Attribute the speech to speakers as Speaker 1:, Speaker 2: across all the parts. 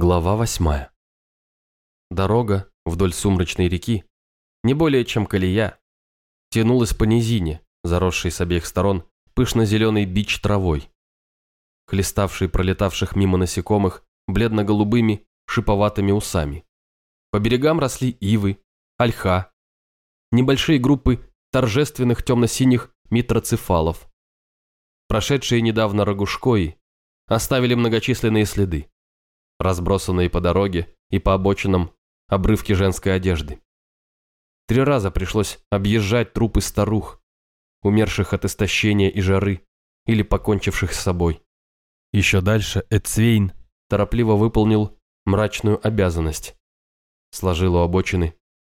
Speaker 1: Глава восьмая. Дорога вдоль сумрачной реки, не более чем колея, тянулась по низине, заросшей с обеих сторон пышно-зеленой бич травой, хлеставшей пролетавших мимо насекомых бледно-голубыми шиповатыми усами. По берегам росли ивы, ольха, небольшие группы торжественных темно-синих митроцефалов. Прошедшие недавно рогушкои оставили многочисленные следы разбросанные по дороге и по обочинам обрывки женской одежды. Три раза пришлось объезжать трупы старух, умерших от истощения и жары или покончивших с собой. Еще дальше Эцвейн торопливо выполнил мрачную обязанность. Сложил у обочины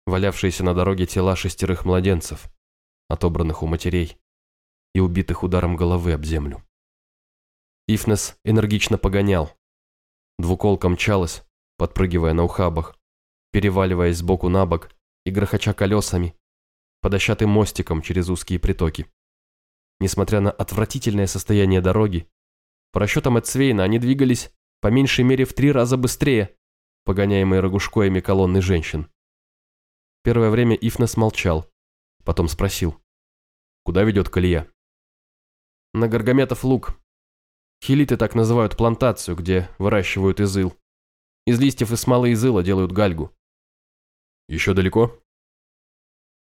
Speaker 1: валявшиеся на дороге тела шестерых младенцев, отобранных у матерей и убитых ударом головы об землю. Ифнес энергично погонял, Двуколка мчалась, подпрыгивая на ухабах, переваливаясь сбоку на бок и грохоча колесами, по мостикам через узкие притоки. Несмотря на отвратительное состояние дороги, по расчетам Эцвейна они двигались по меньшей мере в три раза быстрее, погоняемые рогушкоями колонны женщин. Первое время Ифнес молчал, потом спросил. «Куда ведет колея?» «На Гаргаметов луг», Хилиты так называют плантацию, где выращивают изыл. Из листьев и смолы изыла делают гальгу. Еще далеко?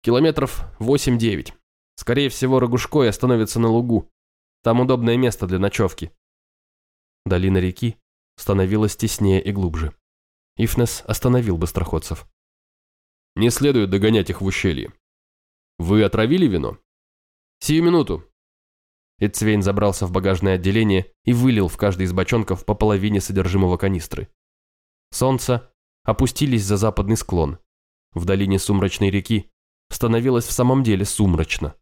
Speaker 1: Километров 8-9. Скорее всего, Рогушкой остановится на лугу. Там удобное место для ночевки. Долина реки становилась теснее и глубже. Ифнес остановил быстроходцев. «Не следует догонять их в ущелье. Вы отравили вино?» «Сию минуту. Эцвейн забрался в багажное отделение и вылил в каждый из бочонков по половине содержимого канистры. Солнце опустились за западный склон. В долине сумрачной реки становилось в самом деле сумрачно.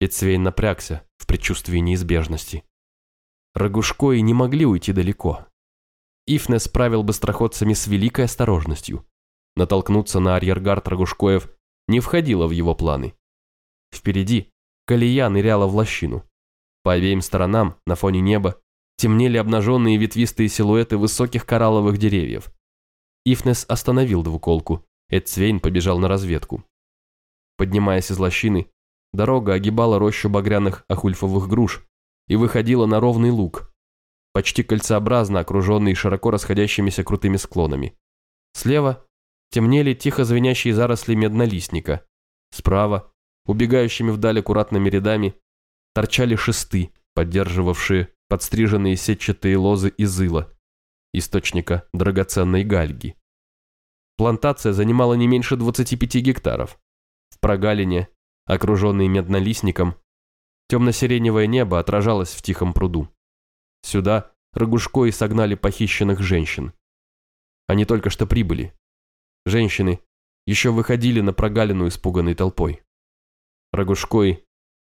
Speaker 1: Эцвейн напрягся в предчувствии неизбежности. Рогушкои не могли уйти далеко. Ифнес правил быстроходцами с великой осторожностью. Натолкнуться на арьергард Рогушкоев не входило в его планы. Впереди колея ныряла в лощину. По обеим сторонам, на фоне неба, темнели обнаженные ветвистые силуэты высоких коралловых деревьев. Ифнес остановил двуколку, Эдцвейн побежал на разведку. Поднимаясь из лощины, дорога огибала рощу багряных ахульфовых груш и выходила на ровный луг, почти кольцеобразно окруженный широко расходящимися крутыми склонами. Слева темнели тихо звенящие заросли меднолистника. Справа, убегающими вдаль аккуратными рядами, торчали шесты, поддерживавшие подстриженные сетчатые лозы из ила, источника драгоценной гальги. Плантация занимала не меньше 25 гектаров. В прогалине, окруженный меднолистником, темно-сиреневое небо отражалось в тихом пруду. Сюда Рогушко согнали похищенных женщин. Они только что прибыли. Женщины еще выходили на прогалину испуганной толпой. Рогушкой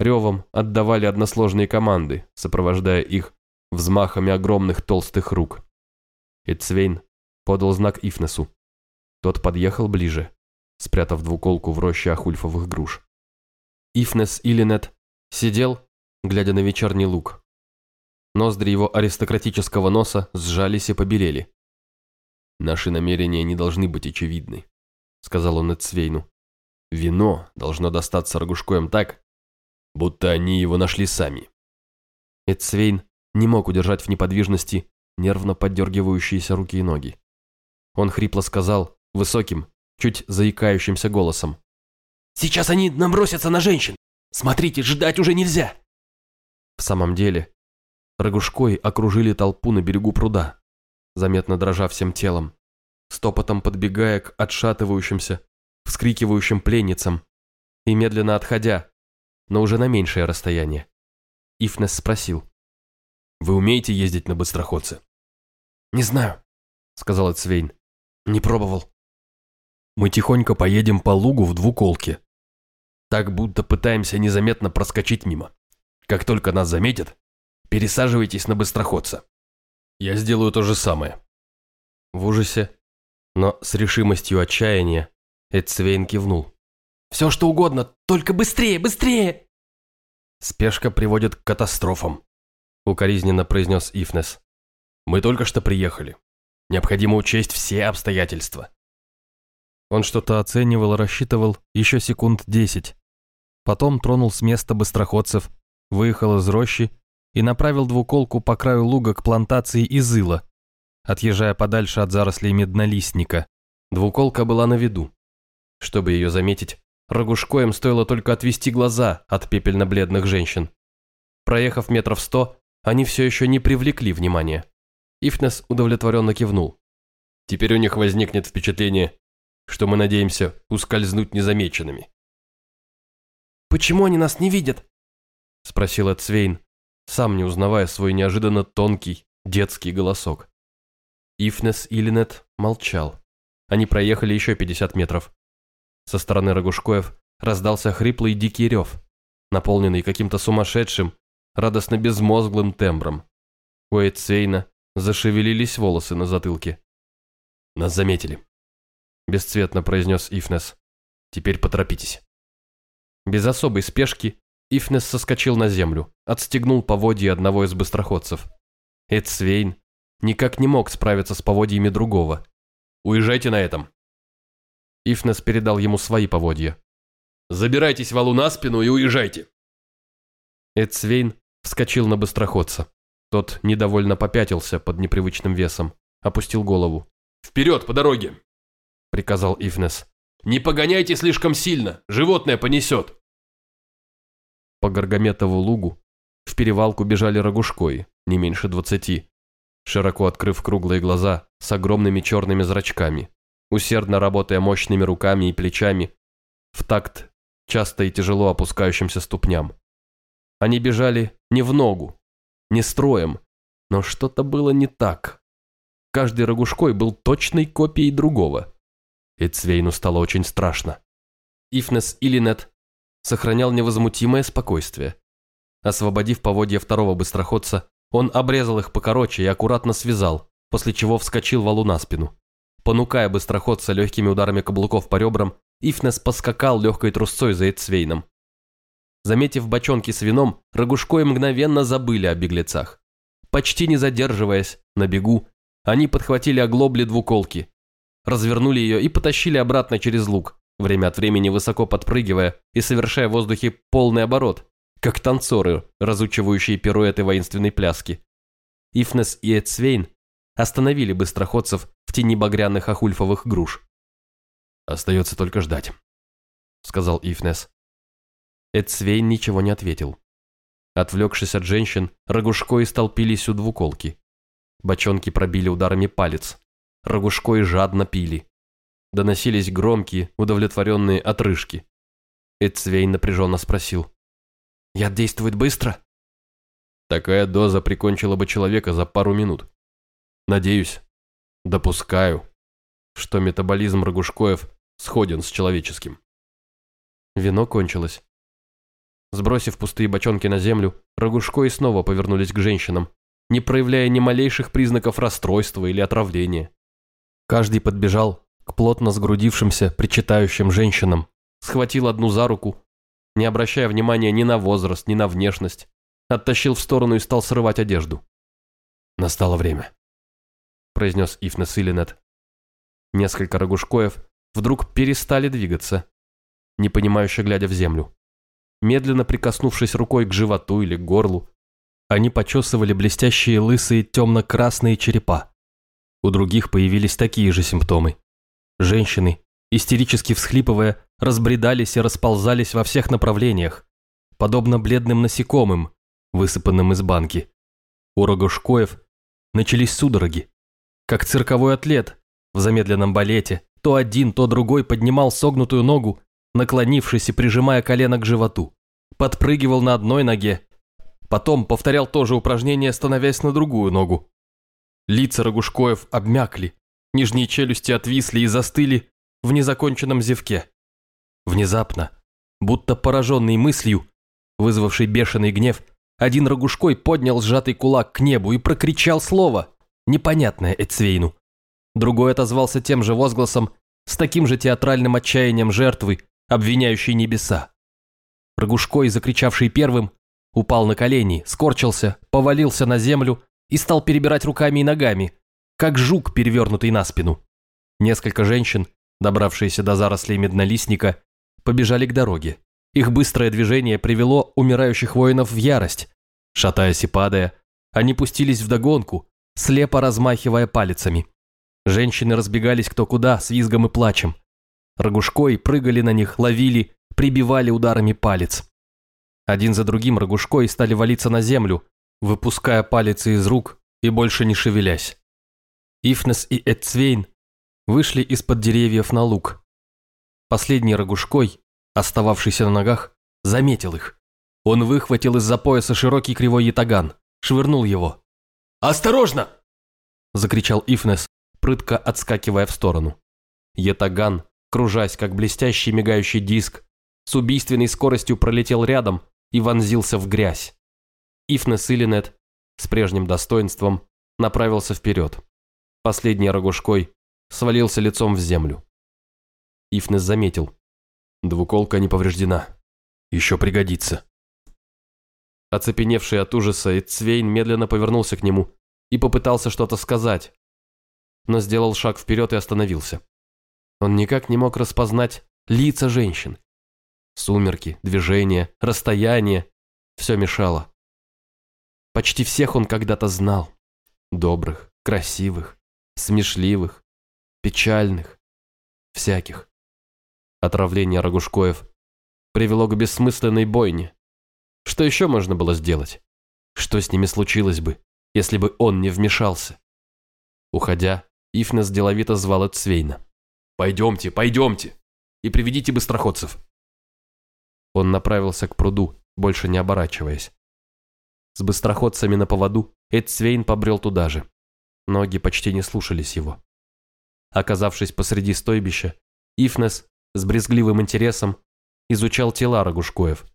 Speaker 1: ревом отдавали односложные команды, сопровождая их взмахами огромных толстых рук. Эцвейн подал знак Ифнесу. Тот подъехал ближе, спрятав двуколку в роще ахульфовых груш. Ифнес Илинет сидел, глядя на вечерний луг. Ноздри его аристократического носа сжались и побелели. «Наши намерения не должны быть очевидны», — сказал он Эцвейну. «Вино должно достаться Рогушкоем так, будто они его нашли сами. Эдсвейн не мог удержать в неподвижности нервно поддергивающиеся руки и ноги. Он хрипло сказал, высоким, чуть заикающимся голосом. «Сейчас они набросятся на женщин! Смотрите, ждать уже нельзя!» В самом деле, Рогушкой окружили толпу на берегу пруда, заметно дрожа всем телом, стопотом подбегая к отшатывающимся, вскрикивающим пленницам и медленно отходя, но уже на меньшее расстояние. Ифнес спросил. «Вы умеете ездить на быстроходце?» «Не знаю», — сказал Эцвейн. «Не пробовал». «Мы тихонько поедем по лугу в двуколке. Так будто пытаемся незаметно проскочить мимо. Как только нас заметят, пересаживайтесь на быстроходца. Я сделаю то же самое». В ужасе, но с решимостью отчаяния, Эцвейн кивнул. Все что угодно, только быстрее, быстрее!» «Спешка приводит к катастрофам», — укоризненно произнес Ифнес. «Мы только что приехали. Необходимо учесть все обстоятельства.
Speaker 2: Он что-то оценивал, рассчитывал еще секунд десять. Потом тронул с места быстроходцев, выехал из рощи и направил двуколку по краю луга к плантации из ила, отъезжая подальше от зарослей меднолистника. Двуколка была на виду. Чтобы ее заметить, Рогушко им стоило только отвести глаза от пепельно-бледных женщин. Проехав метров сто, они все еще не привлекли внимания. Ифнес удовлетворенно кивнул. Теперь у них возникнет впечатление, что мы надеемся ускользнуть незамеченными.
Speaker 3: «Почему они нас не видят?»
Speaker 2: – спросил Эдсвейн, сам не узнавая свой неожиданно тонкий детский голосок. Ифнес Иллинет молчал. Они проехали еще 50 метров. Со стороны Рогушкоев раздался хриплый дикий рев, наполненный каким-то сумасшедшим, радостно безмозглым тембром. У Эйцейна зашевелились волосы на затылке. «Нас заметили», – бесцветно произнес Ифнес. «Теперь поторопитесь». Без особой спешки Ифнес соскочил на землю, отстегнул поводья одного из быстроходцев. Эдсвейн никак не мог справиться с поводьями другого. «Уезжайте на этом», Ифнес передал ему свои поводья. «Забирайтесь валу на спину и уезжайте!» Эдсвейн вскочил на быстроходца. Тот недовольно попятился под непривычным весом, опустил голову. «Вперед, по дороге!» – приказал Ифнес. «Не погоняйте слишком сильно, животное понесет!» По Гаргаметову лугу в перевалку бежали рогушкой, не меньше двадцати, широко открыв круглые глаза с огромными черными зрачками, усердно работая мощными руками и плечами, в такт часто и тяжело опускающимся ступням. Они бежали не в ногу, не строем, но что-то было не так. Каждый рогушкой был точной копией другого. И Цвейну стало очень страшно. Ифнес Илинет сохранял невозмутимое спокойствие. Освободив поводья второго быстроходца, он обрезал их покороче и аккуратно связал, после чего вскочил валу на спину. Понукая быстроходца легкими ударами каблуков по ребрам, Ифнес поскакал легкой трусцой за Эцвейном. Заметив бочонки с вином, Рогушкои мгновенно забыли о беглецах. Почти не задерживаясь, на бегу, они подхватили оглобли двуколки, развернули ее и потащили обратно через луг, время от времени высоко подпрыгивая и совершая в воздухе полный оборот, как танцоры, разучивающие пируэты воинственной пляски. Ифнес и Эцвейн остановили быстроходцев в тени багряных ахульфовых груш. «Остается только ждать», — сказал Ифнес. Эдсвейн ничего не ответил. Отвлекшись от женщин, Рогушко столпились у двуколки. Бочонки пробили ударами палец. Рогушко жадно пили. Доносились громкие, удовлетворенные отрыжки. Эдсвейн напряженно спросил. «Яд действует быстро?» Такая доза прикончила бы человека за пару минут. Надеюсь, допускаю, что метаболизм Рогушкоев сходен с человеческим. Вино кончилось. Сбросив пустые бочонки на землю, Рогушкои снова повернулись к женщинам, не проявляя ни малейших признаков расстройства или отравления. Каждый подбежал к плотно сгрудившимся, причитающим женщинам, схватил одну за руку, не обращая внимания ни на возраст, ни на внешность, оттащил в сторону и стал срывать одежду. Настало время произнес Ифнес Иллинет. Несколько рогушкоев вдруг перестали двигаться, непонимающе глядя в землю. Медленно прикоснувшись рукой к животу или к горлу, они почесывали блестящие лысые темно-красные черепа. У других появились такие же симптомы. Женщины, истерически всхлипывая, разбредались и расползались во всех направлениях, подобно бледным насекомым, высыпанным из банки. У Рогушкоев начались судороги, как цирковой атлет в замедленном балете, то один, то другой поднимал согнутую ногу, наклонившись и прижимая колено к животу. Подпрыгивал на одной ноге, потом повторял то же упражнение, становясь на другую ногу. Лица Рогушкоев обмякли, нижние челюсти отвисли и застыли в незаконченном зевке. Внезапно, будто пораженный мыслью, вызвавший бешеный гнев, один Рогушкой поднял сжатый кулак к небу и прокричал слово, непонятное Эцвейну. Другой отозвался тем же возгласом, с таким же театральным отчаянием жертвы, обвиняющей небеса. Рогушкой, закричавший первым, упал на колени, скорчился, повалился на землю и стал перебирать руками и ногами, как жук, перевернутый на спину. Несколько женщин, добравшиеся до зарослей меднолистника, побежали к дороге. Их быстрое движение привело умирающих воинов в ярость. Шатаясь и падая, они пустились в догонку, слепо размахивая палицами. Женщины разбегались кто куда с визгом и плачем. Рогушкой прыгали на них, ловили, прибивали ударами палец. Один за другим Рогушкой стали валиться на землю, выпуская палицы из рук и больше не шевелясь. Ифнес и Эдцвейн вышли из-под деревьев на луг. Последний Рогушкой, остававшийся на ногах, заметил их. Он выхватил из-за пояса широкий кривой ятаган, швырнул его.
Speaker 3: «Осторожно!»
Speaker 2: – закричал Ифнес, прытко отскакивая в сторону. Ятаган, кружась как блестящий мигающий диск, с убийственной скоростью пролетел рядом и вонзился в грязь. Ифнес Иллинет с прежним достоинством направился вперед. Последний рогушкой свалился лицом в землю. Ифнес заметил. Двуколка не повреждена. Еще пригодится. Оцепеневший от ужаса, Эцвейн медленно повернулся к нему и попытался что-то сказать, но сделал шаг вперед и остановился. Он никак не мог распознать лица женщин. Сумерки, движение, расстояние – все мешало. Почти всех он когда-то знал. Добрых, красивых, смешливых, печальных, всяких. Отравление Рогушкоев привело к бессмысленной бойне. Что еще можно было сделать? Что с ними случилось бы, если бы он не вмешался? Уходя, Ифнес деловито звал от Свейна. «Пойдемте, пойдемте! И приведите быстроходцев!» Он направился к пруду, больше не оборачиваясь. С быстроходцами на поводу Эдсвейн побрел туда же. Ноги почти не слушались его. Оказавшись посреди стойбища, Ифнес с брезгливым интересом изучал тела Рогушкоев.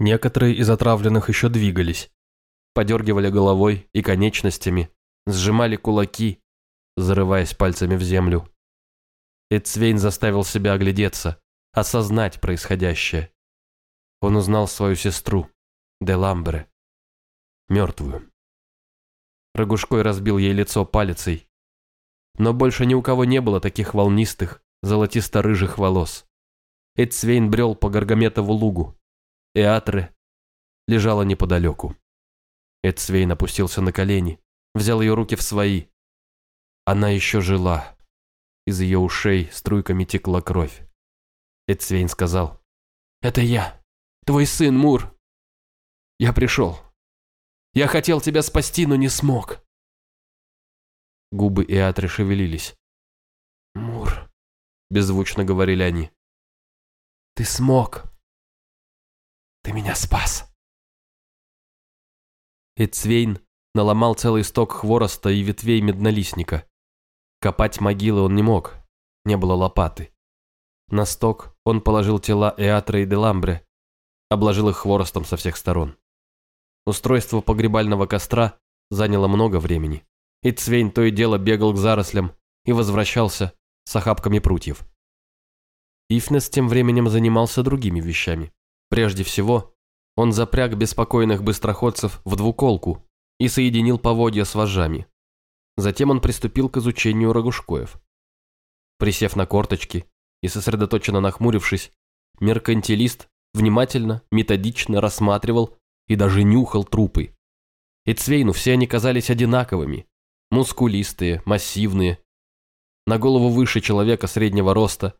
Speaker 2: Некоторые из отравленных еще двигались, подергивали головой и конечностями, сжимали кулаки, зарываясь пальцами в землю. Эдсвейн заставил себя оглядеться, осознать происходящее. Он узнал свою сестру, Деламбре, мертвую. Рогушкой разбил ей лицо палицей. Но больше ни у кого не было таких волнистых, золотисто-рыжих волос. Эдсвейн брел по Гаргаметову лугу. Эатре лежала неподалеку. Эдсвейн опустился на колени, взял ее руки в свои. Она еще жила. Из ее ушей струйками текла кровь. Эдсвейн сказал. «Это я, твой сын Мур. Я пришел. Я хотел тебя спасти, но не смог». Губы Иатры шевелились. «Мур», — беззвучно говорили они. «Ты смог. Ты меня спас». Эцвейн наломал целый сток хвороста и ветвей меднолистника. Копать могилы он не мог, не было лопаты. На сток он положил тела Эатра и Деламбре, обложил их хворостом со всех сторон. Устройство погребального костра заняло много времени. И Цвейн то и дело бегал к зарослям и возвращался с охапками прутьев. Ифнес тем временем занимался другими вещами. Прежде всего, он запряг беспокойных быстроходцев в двуколку и соединил поводья с вожжами. Затем он приступил к изучению рогушкоев. Присев на корточки и сосредоточенно нахмурившись, меркантилист внимательно, методично рассматривал и даже нюхал трупы. И Цвейну все они казались одинаковыми. Мускулистые, массивные. На голову выше человека среднего роста,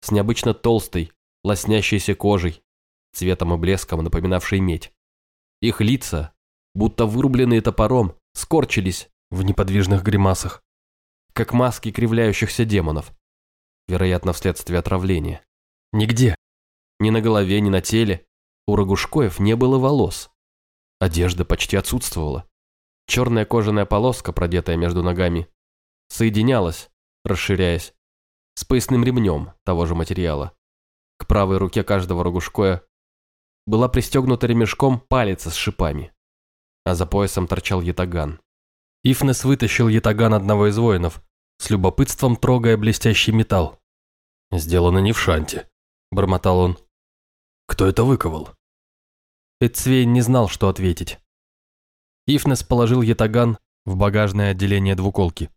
Speaker 2: с необычно толстой, лоснящейся кожей, цветом и блеском напоминавшей медь. Их лица, будто вырубленные топором, скорчились в неподвижных гримасах, как маски кривляющихся демонов, вероятно, вследствие отравления. Нигде, ни на голове, ни на теле, у Рогушкоев не было волос. Одежда почти отсутствовала. Черная кожаная полоска, продетая между ногами, соединялась, расширяясь, с поясным ремнем того же материала. К правой руке каждого Рогушкоя была пристегнута ремешком палец с шипами, а за поясом торчал ятаган. Ифнес вытащил ятаган одного из воинов, с любопытством трогая блестящий металл. «Сделано не в шанте», – бормотал он. «Кто это выковал?» Эцвейн не знал, что ответить. Ифнес положил ятаган в багажное отделение двуколки.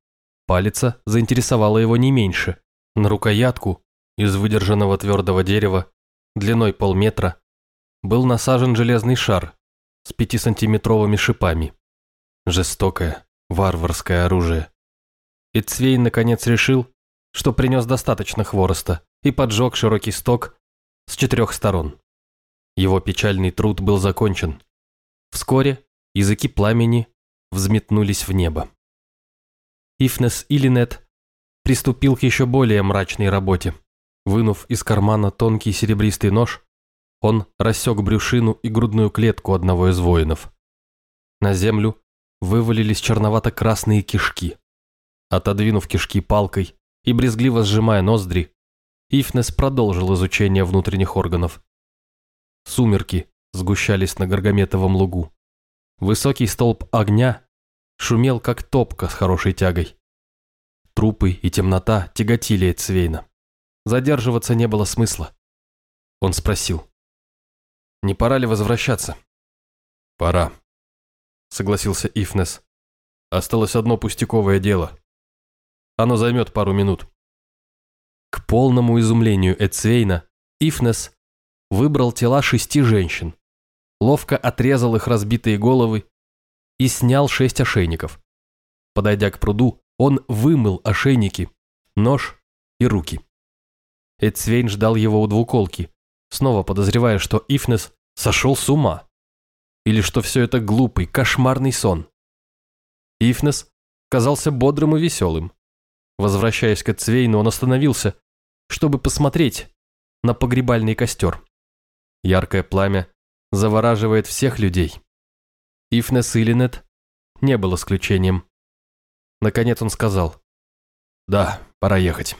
Speaker 2: Палица заинтересовала его не меньше. На рукоятку из выдержанного твердого дерева длиной полметра был насажен железный шар с пятисантиметровыми шипами. Жестокое, варварское оружие. И Цвейн наконец решил, что принес достаточно хвороста и поджег широкий сток с четырех сторон. Его печальный труд был закончен. Вскоре языки пламени взметнулись в небо. Ифнес Илинет приступил к еще более мрачной работе. Вынув из кармана тонкий серебристый нож, он рассек брюшину и грудную клетку одного из воинов. На землю вывалились черновато-красные кишки. Отодвинув кишки палкой и брезгливо сжимая ноздри, Ифнес продолжил изучение внутренних органов. Сумерки сгущались на Гаргаметовом лугу. Высокий столб огня шумел, как топка с хорошей тягой. Трупы и темнота тяготили Эцвейна. Задерживаться не было смысла. Он спросил. «Не пора ли возвращаться?»
Speaker 1: «Пора», — согласился Ифнес. «Осталось одно пустяковое дело. Оно займет пару минут».
Speaker 2: К полному изумлению Эцвейна, Ифнес выбрал тела шести женщин, ловко отрезал их разбитые головы и снял шесть ошейников. Подойдя к пруду, он вымыл ошейники, нож и руки. Эцвейн ждал его у двуколки, снова подозревая, что Ифнес сошел с ума. Или что все это глупый, кошмарный сон. Ифнес казался бодрым и веселым. Возвращаясь к Эцвейну, он остановился, чтобы посмотреть на погребальный костер. Яркое пламя завораживает всех людей. Ифнес Илинет не был исключением. Наконец он сказал, «Да, пора ехать».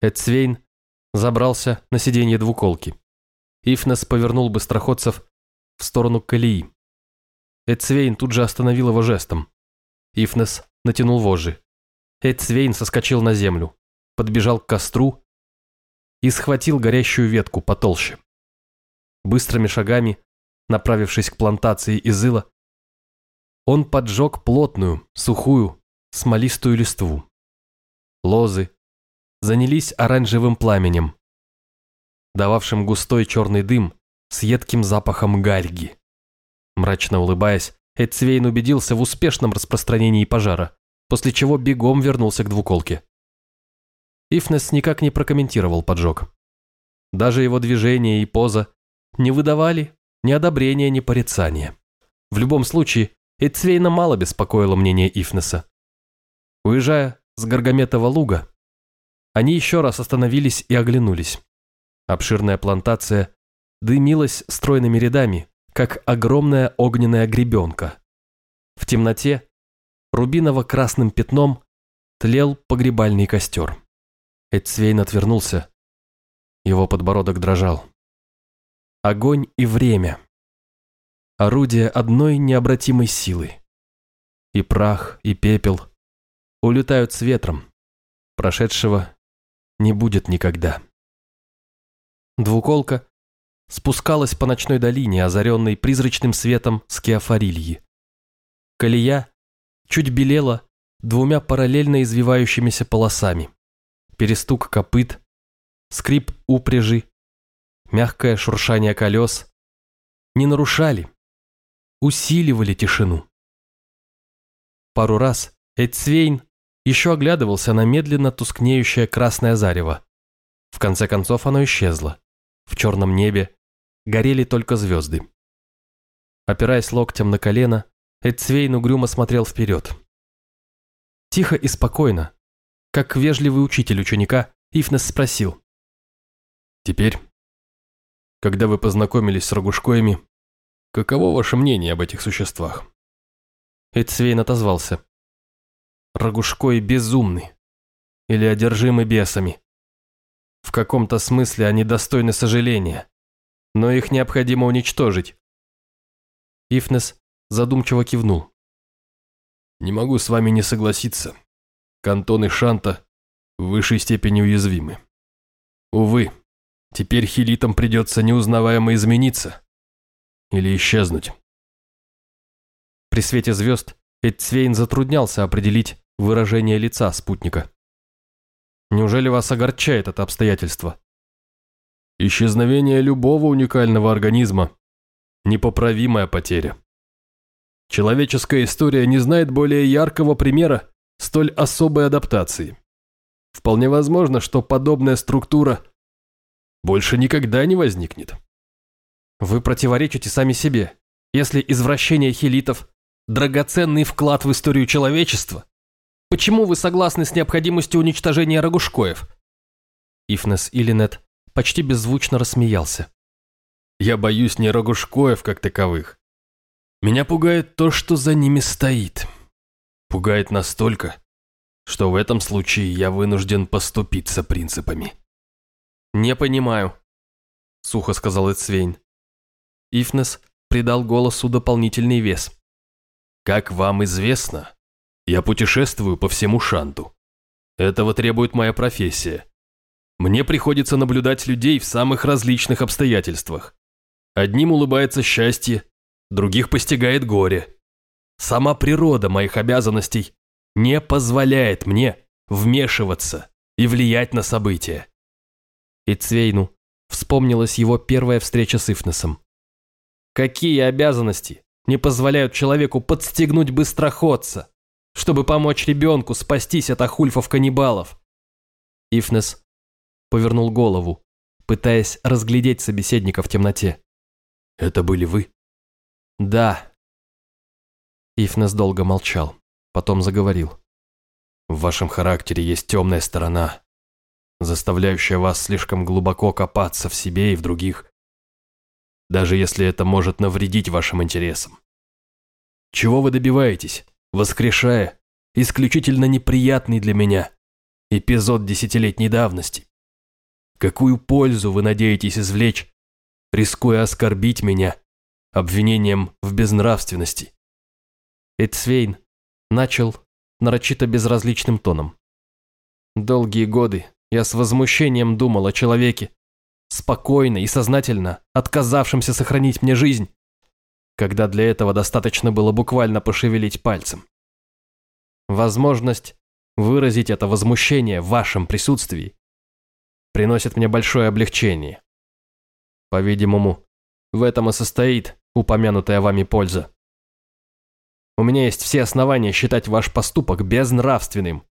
Speaker 2: Эдсвейн забрался на сиденье двуколки. Ифнес повернул быстроходцев в сторону колеи. Эдсвейн тут же остановил его жестом. Ифнес натянул вожжи. Эдсвейн соскочил на землю, подбежал к костру и схватил горящую ветку потолще. Быстрыми шагами, направившись к плантации из ила, он поджег плотную, сухую, смолистую листву. Лозы, занялись оранжевым пламенем, дававшим густой черный дым с едким запахом гальги. Мрачно улыбаясь, Эдсвейн убедился в успешном распространении пожара, после чего бегом вернулся к двуколке. Ифнес никак не прокомментировал поджог. Даже его движения и поза не выдавали ни одобрения, ни порицания. В любом случае, Эдсвейна мало беспокоило мнение Ифнеса. Уезжая с Гаргаметова луга, они еще раз остановились и оглянулись. Обширная плантация дымилась стройными рядами, как огромная огненная гребенка. В темноте рубиново-красным пятном тлел погребальный костер. Эдсвейн отвернулся. Его подбородок дрожал. Огонь и время. Орудие одной необратимой силы. И прах, и пепел улетают с ветром. Прошедшего не будет никогда. Двуколка спускалась по ночной долине, озаренной призрачным светом скеофорильи. Колея чуть белела двумя параллельно извивающимися полосами. Перестук копыт, скрип упряжи, мягкое шуршание колес не нарушали, усиливали тишину. Пару раз Эдсвейн еще оглядывался на медленно тускнеющее красное зарево. В конце концов оно исчезло. В черном небе горели только звезды. Опираясь локтем на колено, Эдцвейн угрюмо смотрел вперед. Тихо и спокойно, как вежливый учитель ученика, Ифнес спросил. «Теперь, когда вы познакомились с рогушкоями, каково ваше мнение об этих существах?» Эдцвейн отозвался. Рогушкой безумный. Или одержимый бесами. В каком-то смысле они достойны сожаления. Но их необходимо уничтожить. Ифнес задумчиво кивнул. «Не могу с вами не согласиться. Кантон и Шанта в высшей степени уязвимы. Увы, теперь хилитам придется неузнаваемо измениться. Или исчезнуть». При свете звезд Эдцвейн затруднялся определить, выражение лица спутника. «Неужели вас огорчает это обстоятельство?» «Исчезновение любого уникального организма – непоправимая потеря. Человеческая история не знает более яркого примера столь особой адаптации. Вполне возможно, что подобная структура больше никогда не возникнет». «Вы противоречите сами себе. Если извращение хилитов – драгоценный вклад в историю человечества, почему вы согласны с необходимостью уничтожения рогушкоев?» Ифнес Илинет почти беззвучно рассмеялся. «Я боюсь не рогушкоев как таковых. Меня пугает то, что за ними стоит. Пугает настолько, что в этом случае я вынужден поступиться принципами». «Не понимаю», – сухо сказал Эцвейн. Ифнес придал голосу дополнительный вес. «Как вам известно, я путешествую по всему Шанту. Этого требует моя профессия. Мне приходится наблюдать людей в самых различных обстоятельствах. Одним улыбается счастье, других постигает горе. Сама природа моих обязанностей не позволяет мне вмешиваться и влиять на события. И Цвейну вспомнилась его первая встреча с Ифнесом. Какие обязанности не позволяют человеку подстегнуть быстроходца, чтобы помочь ребенку спастись от ахульфов-каннибалов? Ифнес повернул голову, пытаясь разглядеть собеседника в темноте. «Это были вы?» «Да». Ифнес долго молчал, потом заговорил. «В вашем характере есть темная сторона, заставляющая вас слишком глубоко копаться в себе и в других даже если это может навредить вашим интересам. Чего вы добиваетесь, воскрешая исключительно неприятный для меня эпизод десятилетней давности? Какую пользу вы надеетесь извлечь, рискуя оскорбить меня обвинением в безнравственности? Эцвейн начал нарочито безразличным тоном. Долгие годы я с возмущением думал о человеке, спокойно и сознательно отказавшимся сохранить мне жизнь, когда для этого достаточно было буквально пошевелить пальцем. Возможность выразить это возмущение в вашем присутствии приносит мне большое облегчение. По-видимому, в этом и состоит упомянутая вами польза. У меня есть все основания считать ваш поступок безнравственным.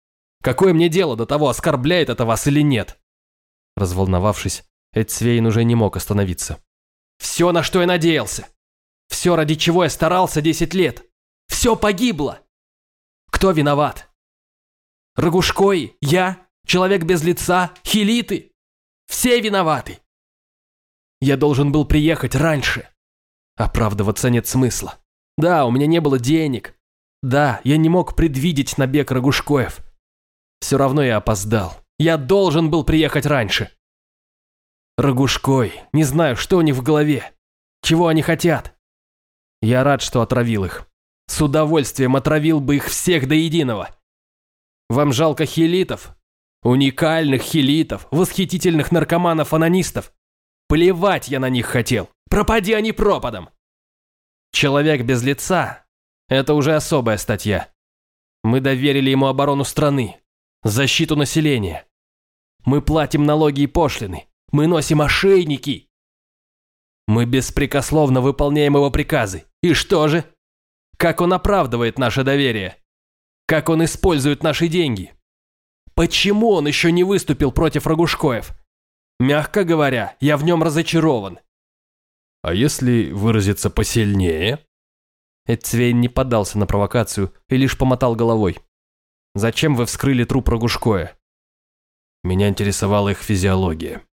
Speaker 2: Какое мне дело до того, оскорбляет это вас или нет? Разволновавшись, Эдсвейн уже не мог остановиться. «Все, на что я надеялся! Все, ради чего я старался десять лет! Все погибло! Кто виноват? Рогушкой, я, человек без лица, хилиты! Все виноваты! Я должен был приехать раньше. Оправдываться нет смысла. Да, у меня не было денег. Да, я не мог предвидеть набег Рогушкоев. Все равно я опоздал. Я должен был приехать раньше. Рогушкой. Не знаю, что у них в голове. Чего они хотят. Я рад, что отравил их. С удовольствием отравил бы их всех до единого. Вам жалко хилитов? Уникальных хилитов, восхитительных наркоманов-анонистов. Плевать я на них хотел. Пропади они пропадом. Человек без лица – это уже особая статья. Мы доверили ему оборону страны, защиту населения. Мы платим налоги и пошлины. Мы носим ошейники. Мы беспрекословно выполняем его приказы. И что же? Как он оправдывает наше доверие? Как он использует наши деньги? Почему он еще не выступил против Рогушкоев? Мягко говоря, я в нем разочарован.
Speaker 1: А если выразиться посильнее?
Speaker 2: Эцвейн не поддался на провокацию и лишь помотал головой. Зачем вы вскрыли труп Рогушкоя?
Speaker 1: Меня интересовала их физиология.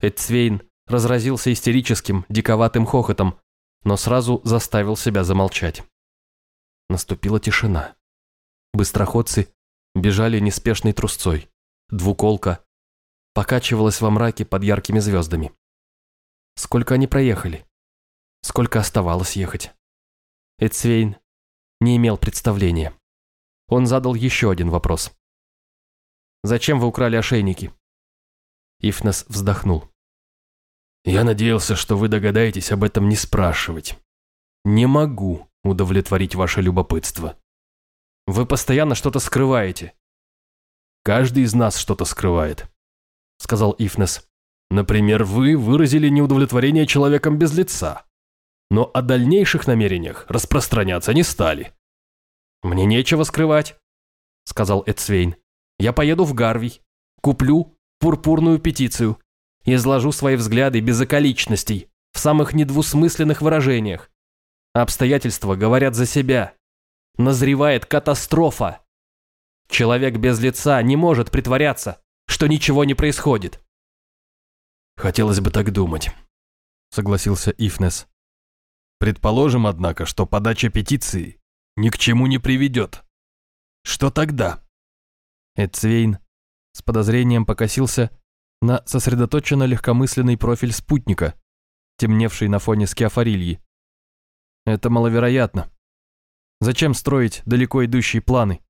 Speaker 2: Эдсвейн разразился истерическим, диковатым хохотом, но сразу заставил себя замолчать. Наступила тишина. Быстроходцы бежали неспешной трусцой. Двуколка покачивалась во мраке под яркими звездами. Сколько они проехали? Сколько оставалось ехать? Эдсвейн не имел представления. Он задал еще один вопрос. «Зачем вы украли ошейники?» Ифнес вздохнул. «Я надеялся, что вы догадаетесь об этом не спрашивать. Не могу удовлетворить ваше любопытство. Вы постоянно что-то скрываете.
Speaker 1: Каждый из нас что-то скрывает, сказал Ифнес. Например, вы выразили неудовлетворение человеком без лица, но о дальнейших намерениях распространяться не стали.
Speaker 2: Мне нечего скрывать, сказал Эдсвейн. Я поеду в Гарвий, куплю пурпурную петицию, изложу свои взгляды без околичностей, в самых недвусмысленных выражениях. Обстоятельства говорят за себя. Назревает катастрофа. Человек без лица не может притворяться, что ничего не происходит.
Speaker 1: Хотелось бы так думать, согласился Ифнес. Предположим, однако, что подача петиции ни к чему не приведет. Что тогда?
Speaker 2: Эдцвейн с подозрением покосился на сосредоточенно легкомысленный профиль спутника, темневший на фоне скиафорильи. Это маловероятно. Зачем строить далеко идущие планы?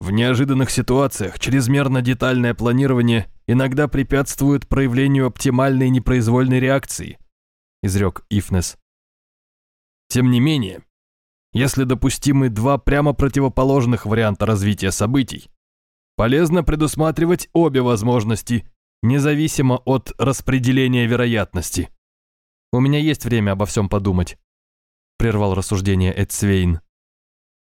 Speaker 1: В неожиданных ситуациях чрезмерно детальное планирование иногда препятствует проявлению оптимальной непроизвольной реакции, изрек Ифнес. Тем не менее, если допустимы два прямо противоположных варианта развития событий, полезно предусматривать обе возможности, независимо от распределения вероятности.
Speaker 2: «У меня есть время обо всем подумать», – прервал рассуждение Эдсвейн.